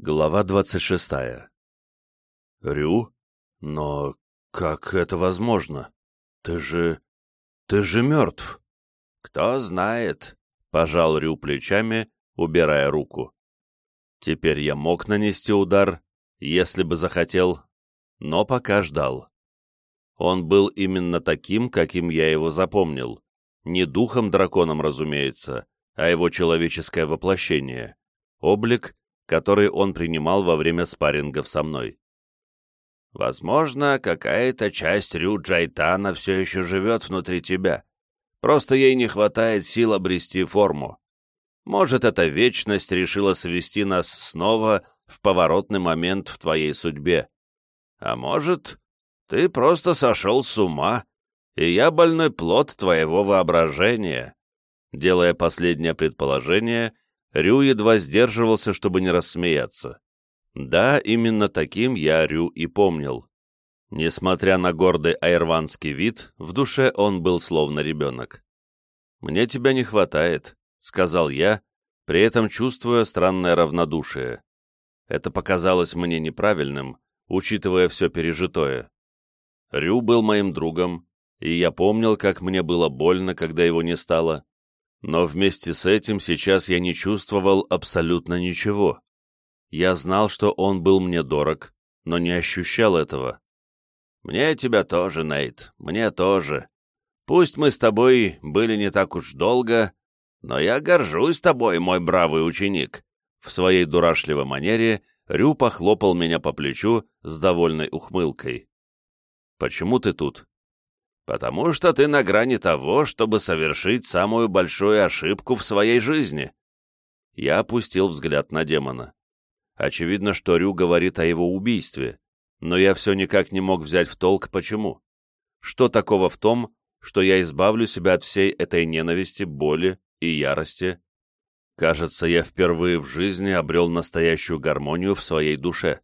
Глава двадцать шестая. Рю? Но как это возможно? Ты же... ты же мертв. Кто знает, — пожал Рю плечами, убирая руку. Теперь я мог нанести удар, если бы захотел, но пока ждал. Он был именно таким, каким я его запомнил. Не духом-драконом, разумеется, а его человеческое воплощение. Облик — который он принимал во время спаррингов со мной. «Возможно, какая-то часть Рю Джайтана все еще живет внутри тебя. Просто ей не хватает сил обрести форму. Может, эта вечность решила свести нас снова в поворотный момент в твоей судьбе. А может, ты просто сошел с ума, и я больной плод твоего воображения». Делая последнее предположение, Рю едва сдерживался, чтобы не рассмеяться. Да, именно таким я Рю и помнил. Несмотря на гордый айрванский вид, в душе он был словно ребенок. «Мне тебя не хватает», — сказал я, при этом чувствуя странное равнодушие. Это показалось мне неправильным, учитывая все пережитое. Рю был моим другом, и я помнил, как мне было больно, когда его не стало, но вместе с этим сейчас я не чувствовал абсолютно ничего. Я знал, что он был мне дорог, но не ощущал этого. «Мне тебя тоже, Нейт, мне тоже. Пусть мы с тобой были не так уж долго, но я горжусь тобой, мой бравый ученик». В своей дурашливой манере Рю похлопал меня по плечу с довольной ухмылкой. «Почему ты тут?» Потому что ты на грани того, чтобы совершить самую большую ошибку в своей жизни. Я опустил взгляд на демона. Очевидно, что Рю говорит о его убийстве, но я все никак не мог взять в толк, почему. Что такого в том, что я избавлю себя от всей этой ненависти, боли и ярости? Кажется, я впервые в жизни обрел настоящую гармонию в своей душе.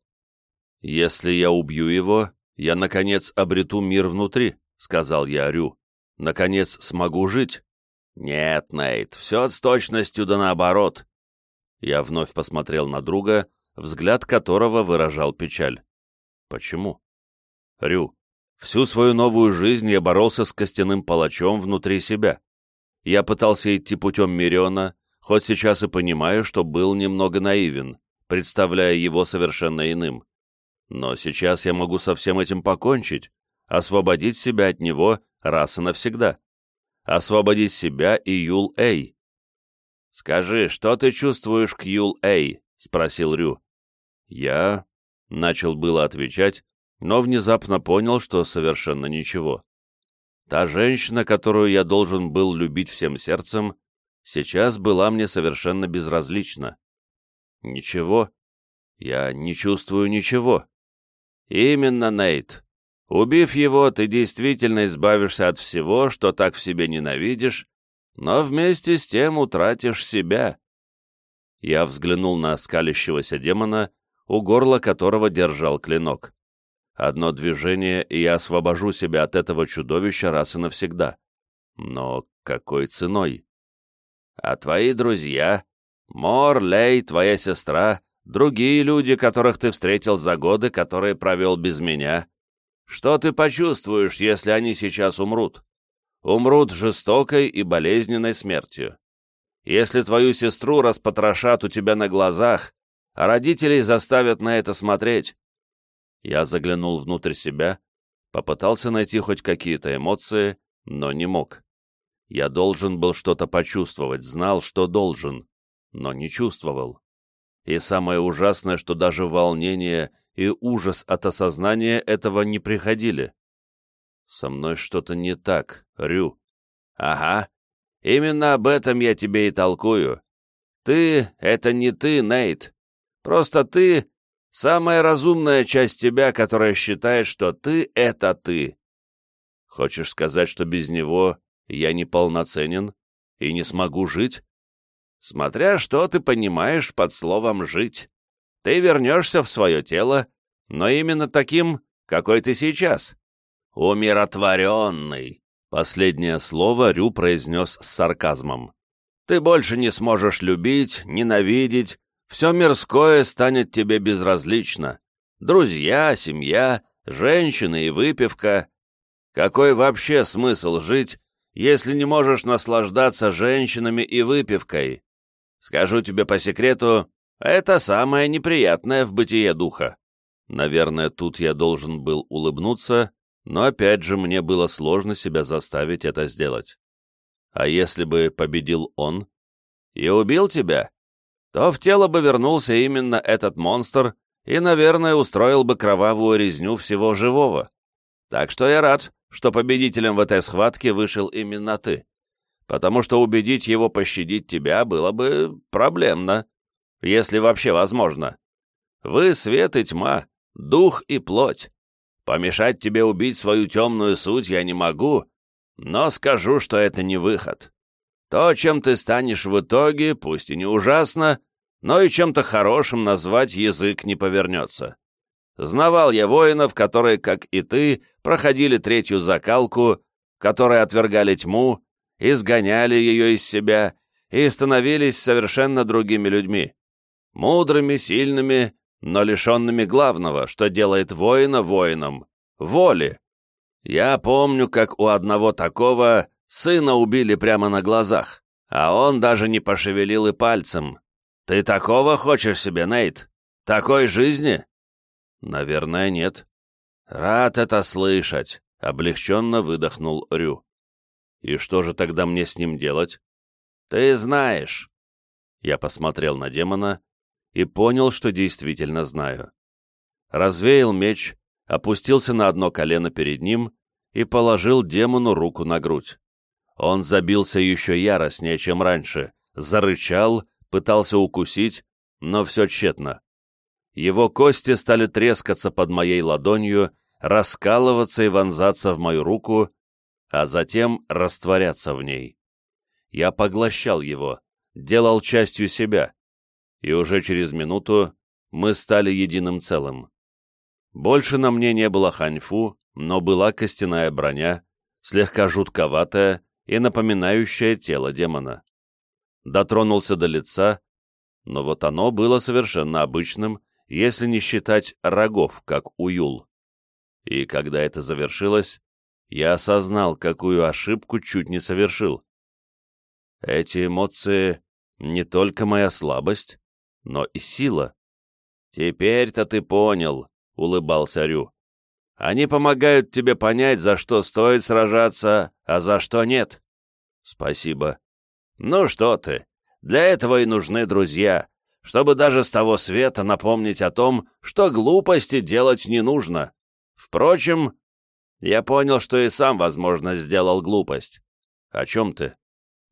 Если я убью его, я, наконец, обрету мир внутри, — сказал я Рю. «Наконец смогу жить?» «Нет, Нейт, все с точностью да наоборот». Я вновь посмотрел на друга, взгляд которого выражал печаль. «Почему?» «Рю, всю свою новую жизнь я боролся с костяным палачом внутри себя. Я пытался идти путем Мириона, хоть сейчас и понимаю, что был немного наивен, представляя его совершенно иным. Но сейчас я могу со всем этим покончить, освободить себя от него раз и навсегда. Освободить себя и Юл-Эй. «Скажи, что ты чувствуешь к Юл-Эй?» — спросил Рю. «Я...» — начал было отвечать, но внезапно понял, что совершенно ничего. Та женщина, которую я должен был любить всем сердцем, сейчас была мне совершенно безразлична. Ничего. Я не чувствую ничего. Именно, Нейт. Убив его, ты действительно избавишься от всего, что так в себе ненавидишь, но вместе с тем утратишь себя. Я взглянул на скалящегося демона, у горла которого держал клинок. Одно движение, и я освобожу себя от этого чудовища раз и навсегда. Но какой ценой? А твои друзья, Мор, Лей, твоя сестра, другие люди, которых ты встретил за годы, которые провел без меня, что ты почувствуешь, если они сейчас умрут? Умрут жестокой и болезненной смертью. Если твою сестру распотрошат у тебя на глазах, а родителей заставят на это смотреть. Я заглянул внутрь себя, попытался найти хоть какие-то эмоции, но не мог. Я должен был что-то почувствовать, знал, что должен, но не чувствовал. И самое ужасное, что даже волнение и ужас от осознания этого не приходили. «Со мной что-то не так, Рю». «Ага, именно об этом я тебе и толкую. Ты — это не ты, Нейт. Просто ты — самая разумная часть тебя, которая считает, что ты — это ты. Хочешь сказать, что без него я не полноценен и не смогу жить? Смотря что ты понимаешь под словом «жить». Ты вернешься в свое тело, но именно таким, какой ты сейчас. Умиротворенный. Последнее слово Рю произнес с сарказмом. Ты больше не сможешь любить, ненавидеть, все мирское станет тебе безразлично. Друзья, семья, женщины и выпивка. Какой вообще смысл жить, если не можешь наслаждаться женщинами и выпивкой? Скажу тебе по секрету, это самое неприятное в бытие духа. Наверное, тут я должен был улыбнуться, но опять же мне было сложно себя заставить это сделать. А если бы победил он и убил тебя, то в тело бы вернулся именно этот монстр и, наверное, устроил бы кровавую резню всего живого. Так что я рад, что победителем в этой схватке вышел именно ты, потому что убедить его пощадить тебя было бы проблемно, если вообще возможно. Вы — свет и тьма, дух и плоть. Помешать тебе убить свою темную суть я не могу, но скажу, что это не выход. То, чем ты станешь в итоге, пусть и не ужасно, но и чем-то хорошим назвать язык не повернется. Знавал я воинов, которые, как и ты, проходили третью закалку, которые отвергали тьму, изгоняли ее из себя и становились совершенно другими людьми. Мудрыми, сильными, но лишенными главного, что делает воина воином — воли. Я помню, как у одного такого сына убили прямо на глазах, а он даже не пошевелил и пальцем. Ты такого хочешь себе, Нейт? Такой жизни? Наверное, нет. Рад это слышать, — облегченно выдохнул Рю. И что же тогда мне с ним делать? Ты знаешь. Я посмотрел на демона, и понял, что действительно знаю. Развеял меч, опустился на одно колено перед ним и положил демону руку на грудь. Он забился еще яростнее, чем раньше, зарычал, пытался укусить, но все тщетно. Его кости стали трескаться под моей ладонью, раскалываться и вонзаться в мою руку, а затем растворяться в ней. Я поглощал его, делал частью себя, и уже через минуту мы стали единым целым. Больше на мне не было ханьфу, но была костяная броня, слегка жутковатая и напоминающая тело демона. Дотронулся до лица, но вот оно было совершенно обычным, если не считать рогов, как у Юл. И когда это завершилось, я осознал, какую ошибку чуть не совершил. Эти эмоции — не только моя слабость, но и сила. «Теперь-то ты понял», — улыбался Рю. «Они помогают тебе понять, за что стоит сражаться, а за что нет». «Спасибо». «Ну что ты, для этого и нужны друзья, чтобы даже с того света напомнить о том, что глупости делать не нужно. Впрочем, я понял, что и сам, возможно, сделал глупость. О чем ты?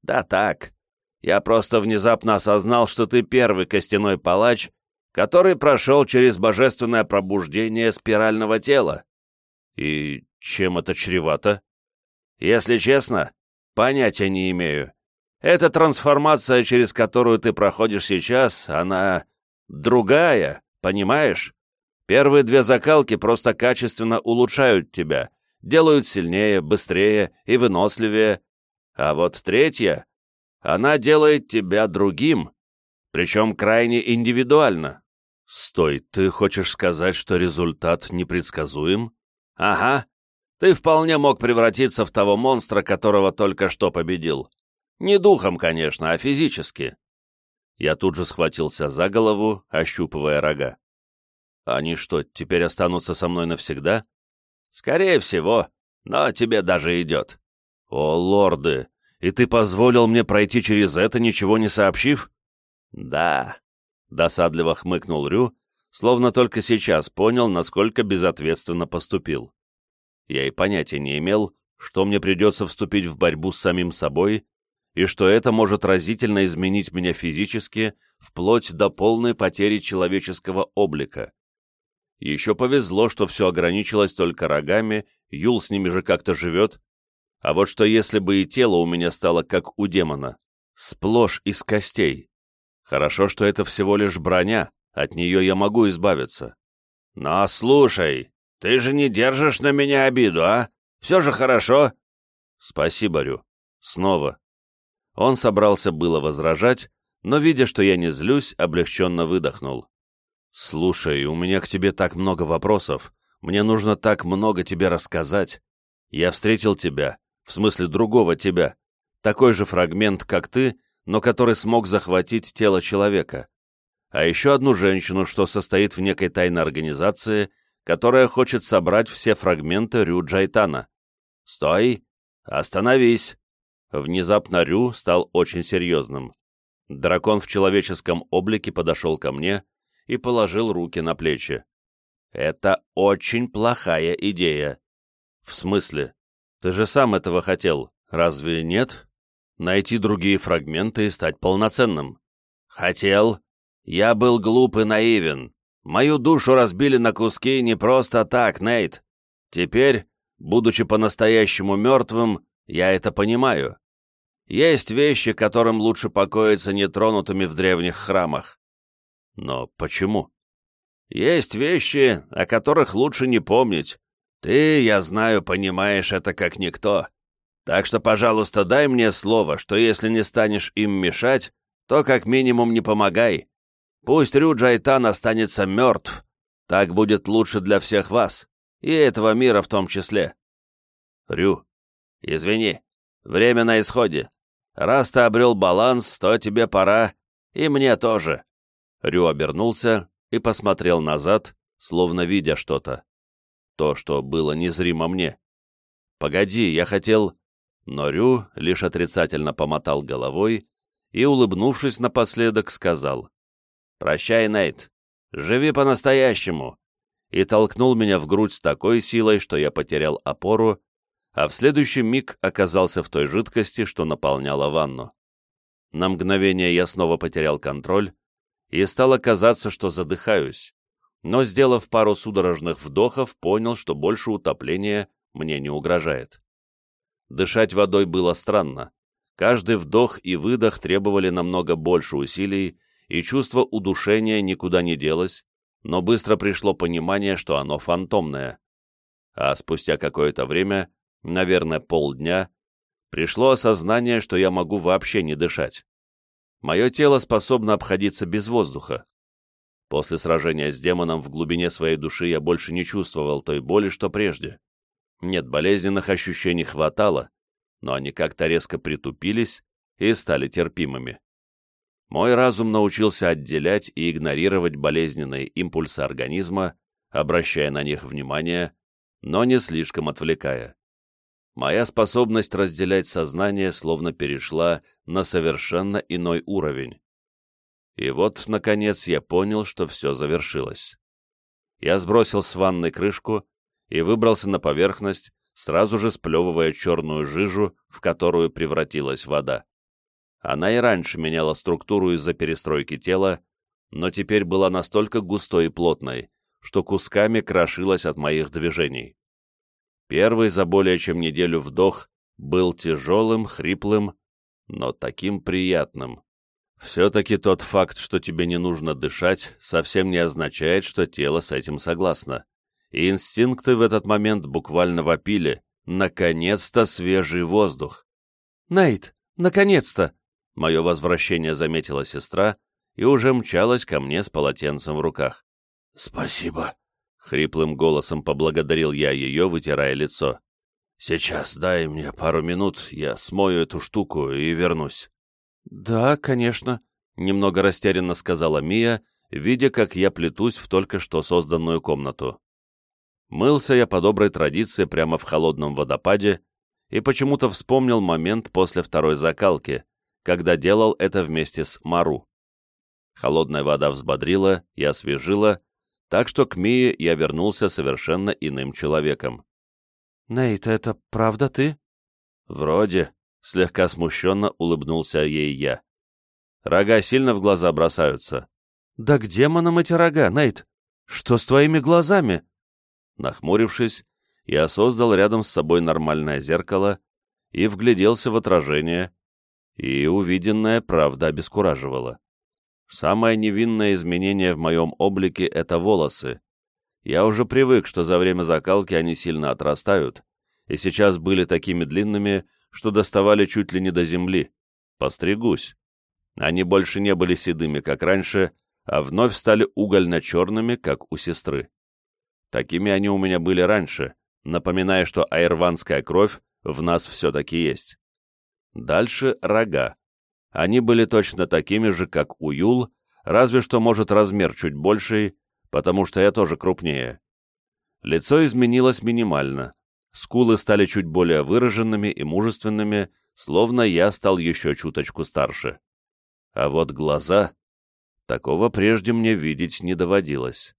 Да так, я просто внезапно осознал, что ты первый костяной палач, который прошел через божественное пробуждение спирального тела. И чем это чревато? Если честно, понятия не имею. Эта трансформация, через которую ты проходишь сейчас, она другая, понимаешь? Первые две закалки просто качественно улучшают тебя, делают сильнее, быстрее и выносливее, а вот третья она делает тебя другим, причем крайне индивидуально. Стой, ты хочешь сказать, что результат непредсказуем? Ага. Ты вполне мог превратиться в того монстра, которого только что победил. Не духом, конечно, а физически. Я тут же схватился за голову, ощупывая рога. Они что, теперь останутся со мной навсегда? Скорее всего, но тебе даже идет. О, лорды, и ты позволил мне пройти через это, ничего не сообщив?» «Да», — досадливо хмыкнул Рю, словно только сейчас понял, насколько безответственно поступил. Я и понятия не имел, что мне придется вступить в борьбу с самим собой, и что это может разительно изменить меня физически, вплоть до полной потери человеческого облика. Еще повезло, что все ограничилось только рогами, Юл с ними же как-то живет, а вот что если бы и тело у меня стало как у демона, сплошь из костей. Хорошо, что это всего лишь броня, от нее я могу избавиться. Но слушай, ты же не держишь на меня обиду, а? Все же хорошо. Спасибо, Рю. Снова. Он собрался было возражать, но, видя, что я не злюсь, облегченно выдохнул. «Слушай, у меня к тебе так много вопросов, мне нужно так много тебе рассказать. Я встретил тебя, в смысле другого тебя, такой же фрагмент, как ты, но который смог захватить тело человека. А еще одну женщину, что состоит в некой тайной организации, которая хочет собрать все фрагменты Рю Джайтана. «Стой! Остановись!» Внезапно Рю стал очень серьезным. Дракон в человеческом облике подошел ко мне и положил руки на плечи. «Это очень плохая идея». «В смысле? Ты же сам этого хотел, разве нет? Найти другие фрагменты и стать полноценным». «Хотел. Я был глуп и наивен. Мою душу разбили на куски не просто так, Нейт. Теперь, будучи по-настоящему мертвым, я это понимаю. Есть вещи, которым лучше покоиться нетронутыми в древних храмах. Но почему? Есть вещи, о которых лучше не помнить. Ты, я знаю, понимаешь это как никто. Так что, пожалуйста, дай мне слово, что если не станешь им мешать, то как минимум не помогай. Пусть Рю Джайтан останется мертв. Так будет лучше для всех вас, и этого мира в том числе. Рю, извини, время на исходе. Раз ты обрел баланс, то тебе пора, и мне тоже. Рю обернулся и посмотрел назад, словно видя что-то. То, что было незримо мне. «Погоди, я хотел...» Но Рю лишь отрицательно помотал головой и, улыбнувшись напоследок, сказал. «Прощай, Нейт. Живи по-настоящему!» И толкнул меня в грудь с такой силой, что я потерял опору, а в следующий миг оказался в той жидкости, что наполняла ванну. На мгновение я снова потерял контроль, и стало казаться, что задыхаюсь, но, сделав пару судорожных вдохов, понял, что больше утопления мне не угрожает. Дышать водой было странно. Каждый вдох и выдох требовали намного больше усилий, и чувство удушения никуда не делось, но быстро пришло понимание, что оно фантомное. А спустя какое-то время, наверное, полдня, пришло осознание, что я могу вообще не дышать мое тело способно обходиться без воздуха. После сражения с демоном в глубине своей души я больше не чувствовал той боли, что прежде. Нет, болезненных ощущений хватало, но они как-то резко притупились и стали терпимыми. Мой разум научился отделять и игнорировать болезненные импульсы организма, обращая на них внимание, но не слишком отвлекая моя способность разделять сознание словно перешла на совершенно иной уровень. И вот, наконец, я понял, что все завершилось. Я сбросил с ванной крышку и выбрался на поверхность, сразу же сплевывая черную жижу, в которую превратилась вода. Она и раньше меняла структуру из-за перестройки тела, но теперь была настолько густой и плотной, что кусками крошилась от моих движений. Первый за более чем неделю вдох был тяжелым, хриплым, но таким приятным. Все-таки тот факт, что тебе не нужно дышать, совсем не означает, что тело с этим согласно. И инстинкты в этот момент буквально вопили. Наконец-то свежий воздух. «Найт, наконец-то!» Мое возвращение заметила сестра и уже мчалась ко мне с полотенцем в руках. «Спасибо», Хриплым голосом поблагодарил я ее, вытирая лицо. «Сейчас дай мне пару минут, я смою эту штуку и вернусь». «Да, конечно», — немного растерянно сказала Мия, видя, как я плетусь в только что созданную комнату. Мылся я по доброй традиции прямо в холодном водопаде и почему-то вспомнил момент после второй закалки, когда делал это вместе с Мару. Холодная вода взбодрила и освежила, так что к Мии я вернулся совершенно иным человеком. «Нейт, это правда ты?» «Вроде», — слегка смущенно улыбнулся ей я. Рога сильно в глаза бросаются. «Да к демонам эти рога, Нейт? Что с твоими глазами?» Нахмурившись, я создал рядом с собой нормальное зеркало и вгляделся в отражение, и увиденное правда обескураживало. Самое невинное изменение в моем облике — это волосы. Я уже привык, что за время закалки они сильно отрастают, и сейчас были такими длинными, что доставали чуть ли не до земли. Постригусь. Они больше не были седыми, как раньше, а вновь стали угольно-черными, как у сестры. Такими они у меня были раньше, напоминая, что айрванская кровь в нас все-таки есть. Дальше рога. Они были точно такими же, как у Юл, разве что, может, размер чуть больший, потому что я тоже крупнее. Лицо изменилось минимально. Скулы стали чуть более выраженными и мужественными, словно я стал еще чуточку старше. А вот глаза... Такого прежде мне видеть не доводилось.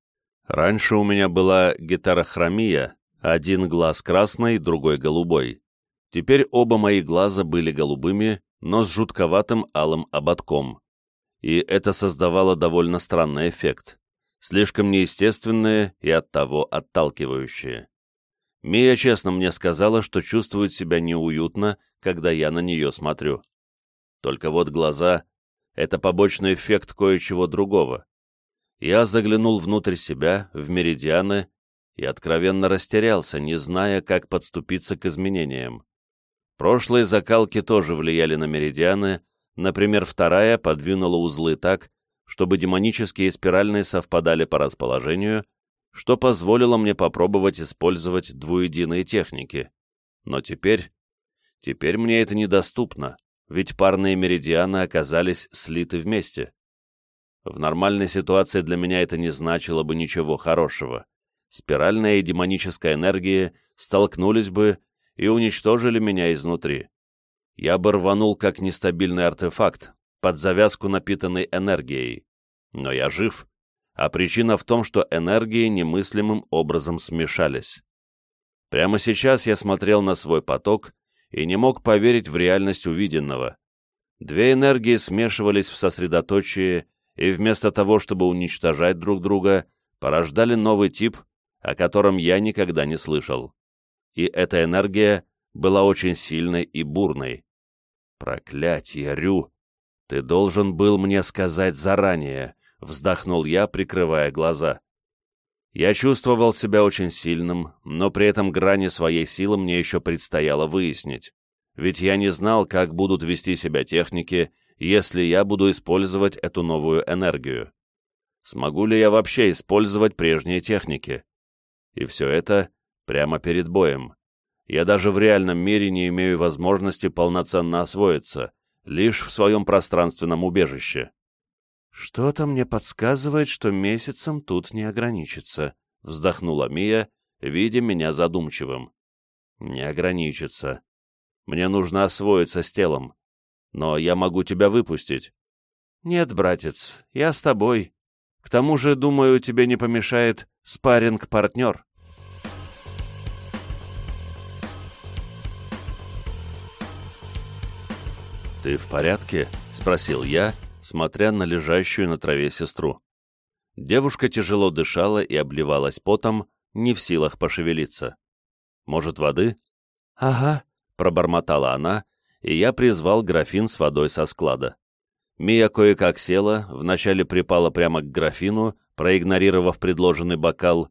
Раньше у меня была гитарохромия, один глаз красный, другой голубой. Теперь оба мои глаза были голубыми, но с жутковатым алым ободком. И это создавало довольно странный эффект. Слишком неестественные и оттого отталкивающие. Мия честно мне сказала, что чувствует себя неуютно, когда я на нее смотрю. Только вот глаза — это побочный эффект кое-чего другого. Я заглянул внутрь себя, в меридианы, и откровенно растерялся, не зная, как подступиться к изменениям. Прошлые закалки тоже влияли на меридианы, например, вторая подвинула узлы так, чтобы демонические спиральные совпадали по расположению, что позволило мне попробовать использовать двуединые техники. Но теперь... Теперь мне это недоступно, ведь парные меридианы оказались слиты вместе. В нормальной ситуации для меня это не значило бы ничего хорошего. Спиральная и демоническая энергии столкнулись бы и уничтожили меня изнутри. Я бы рванул как нестабильный артефакт, под завязку напитанный энергией. Но я жив, а причина в том, что энергии немыслимым образом смешались. Прямо сейчас я смотрел на свой поток и не мог поверить в реальность увиденного. Две энергии смешивались в сосредоточии и вместо того, чтобы уничтожать друг друга, порождали новый тип, о котором я никогда не слышал и эта энергия была очень сильной и бурной. «Проклятье, Рю! Ты должен был мне сказать заранее!» — вздохнул я, прикрывая глаза. Я чувствовал себя очень сильным, но при этом грани своей силы мне еще предстояло выяснить. Ведь я не знал, как будут вести себя техники, если я буду использовать эту новую энергию. Смогу ли я вообще использовать прежние техники? И все это Прямо перед боем. Я даже в реальном мире не имею возможности полноценно освоиться, лишь в своем пространственном убежище. «Что-то мне подсказывает, что месяцем тут не ограничится», — вздохнула Мия, видя меня задумчивым. «Не ограничится. Мне нужно освоиться с телом. Но я могу тебя выпустить». «Нет, братец, я с тобой. К тому же, думаю, тебе не помешает спарринг-партнер». «Ты в порядке?» — спросил я, смотря на лежащую на траве сестру. Девушка тяжело дышала и обливалась потом, не в силах пошевелиться. «Может, воды?» «Ага», — пробормотала она, и я призвал графин с водой со склада. Мия кое-как села, вначале припала прямо к графину, проигнорировав предложенный бокал,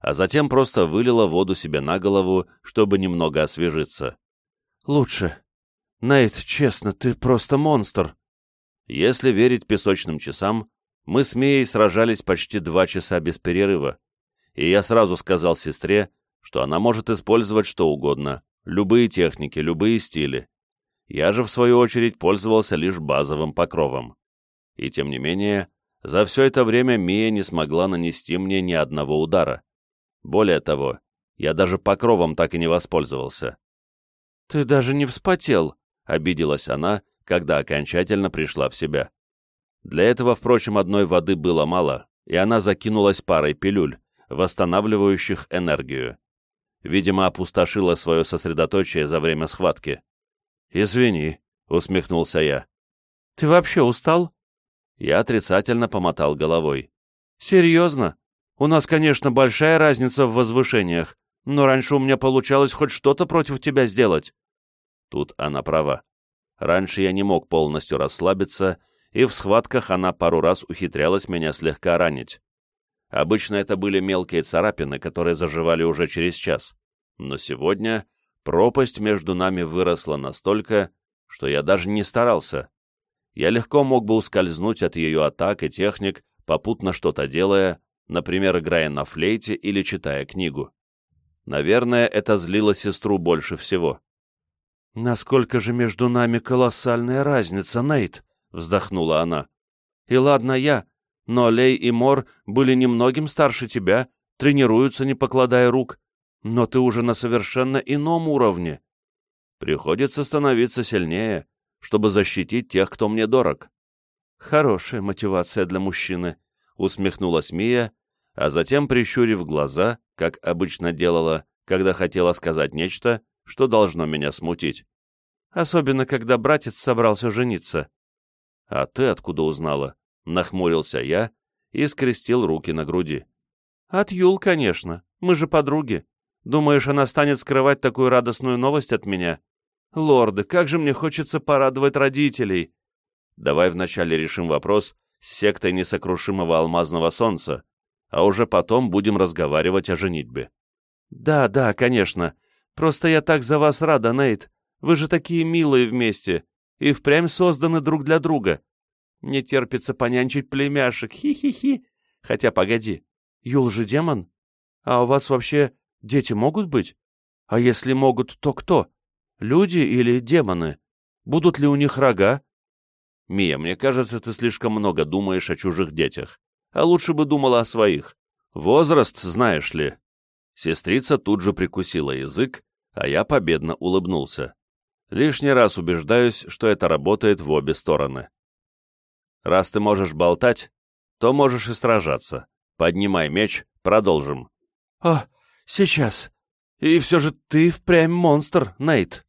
а затем просто вылила воду себе на голову, чтобы немного освежиться. «Лучше», Нейт, честно, ты просто монстр. Если верить песочным часам, мы с Мией сражались почти два часа без перерыва, и я сразу сказал сестре, что она может использовать что угодно, любые техники, любые стили. Я же, в свою очередь, пользовался лишь базовым покровом. И тем не менее, за все это время Мия не смогла нанести мне ни одного удара. Более того, я даже покровом так и не воспользовался. «Ты даже не вспотел», — обиделась она, когда окончательно пришла в себя. Для этого, впрочем, одной воды было мало, и она закинулась парой пилюль, восстанавливающих энергию. Видимо, опустошила свое сосредоточие за время схватки. «Извини», — усмехнулся я. «Ты вообще устал?» Я отрицательно помотал головой. «Серьезно? У нас, конечно, большая разница в возвышениях, но раньше у меня получалось хоть что-то против тебя сделать. Тут она права. Раньше я не мог полностью расслабиться, и в схватках она пару раз ухитрялась меня слегка ранить. Обычно это были мелкие царапины, которые заживали уже через час. Но сегодня пропасть между нами выросла настолько, что я даже не старался. я легко мог бы ускользнуть от ее атак и техник, попутно что-то делая, например, играя на флейте или читая книгу. Наверное, это злило сестру больше всего. «Насколько же между нами колоссальная разница, Нейт!» — вздохнула она. «И ладно я, но Лей и Мор были немногим старше тебя, тренируются, не покладая рук, но ты уже на совершенно ином уровне. Приходится становиться сильнее, чтобы защитить тех, кто мне дорог». «Хорошая мотивация для мужчины», — усмехнулась Мия, а затем, прищурив глаза, как обычно делала, когда хотела сказать нечто, что должно меня смутить. Особенно, когда братец собрался жениться. «А ты откуда узнала?» — нахмурился я и скрестил руки на груди. «От Юл, конечно. Мы же подруги. Думаешь, она станет скрывать такую радостную новость от меня? Лорды, как же мне хочется порадовать родителей!» «Давай вначале решим вопрос с сектой несокрушимого алмазного солнца, а уже потом будем разговаривать о женитьбе». «Да, да, конечно. Просто я так за вас рада, Нейт. Вы же такие милые вместе и впрямь созданы друг для друга. Не терпится понянчить племяшек, хи-хи-хи. Хотя, погоди, Юл же демон? А у вас вообще дети могут быть? А если могут, то кто? Люди или демоны? Будут ли у них рога? Мия, мне кажется, ты слишком много думаешь о чужих детях. А лучше бы думала о своих. Возраст, знаешь ли. Сестрица тут же прикусила язык, а я победно улыбнулся. Лишний раз убеждаюсь, что это работает в обе стороны. Раз ты можешь болтать, то можешь и сражаться. Поднимай меч, продолжим. — О, сейчас. И все же ты впрямь монстр, Нейт.